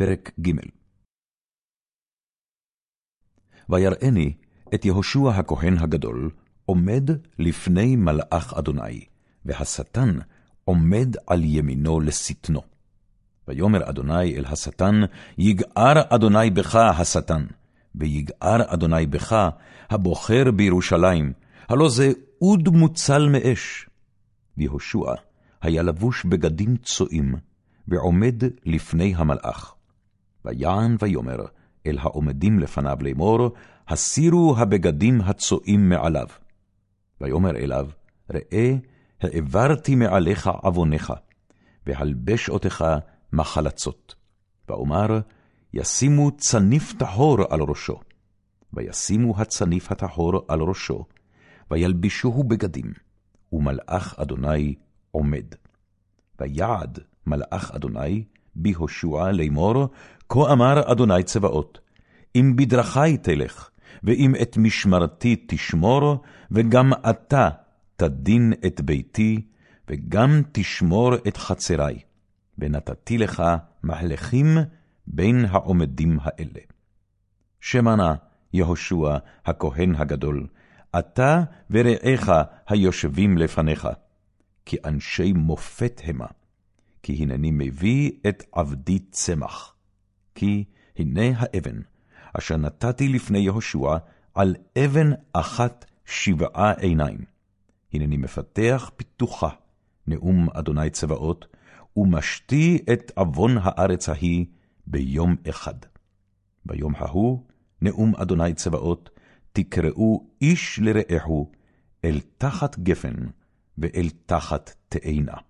פרק ג' ויראני את יהושע הכהן הגדול עומד לפני מלאך אדוני, והשטן עומד על ימינו לשטנו. ויאמר אדוני אל השטן, יגער אדוני בך השטן, ויגער אדוני בך הבוחר בירושלים, הלא זה אוד מוצל מאש. ויהושע היה לבוש בגדים צועים, ועומד לפני המלאך. ויען ויאמר אל העומדים לפניו לאמור, הסירו הבגדים הצועים מעליו. ויאמר אליו, ראה, העברתי מעליך עוונך, והלבש אותך מחלצות. ואומר, ישימו צניף טהור על ראשו. וישימו הצניף הטהור על ראשו, וילבישוהו בגדים, ומלאך אדוני עומד. ויעד מלאך אדוני בהושע לאמור, כה אמר אדוני צבאות, אם בדרכי תלך, ואם את משמרתי תשמור, וגם אתה תדין את ביתי, וגם תשמור את חצרי, ונתתי לך מהלכים בין העומדים האלה. שמנה יהושע הכהן הגדול, אתה ורעך היושבים לפניך, כי אנשי מופת המה. כי הנני מביא את עבדי צמח. כי הנה האבן, אשר נתתי לפני יהושע, על אבן אחת שבעה עיניים. הנני מפתח פיתוחה, נאום אדוני צבאות, ומשתי את עוון הארץ ההיא ביום אחד. ביום ההוא, נאום אדוני צבאות, תקראו איש לרעהו, אל תחת גפן ואל תחת תאנה.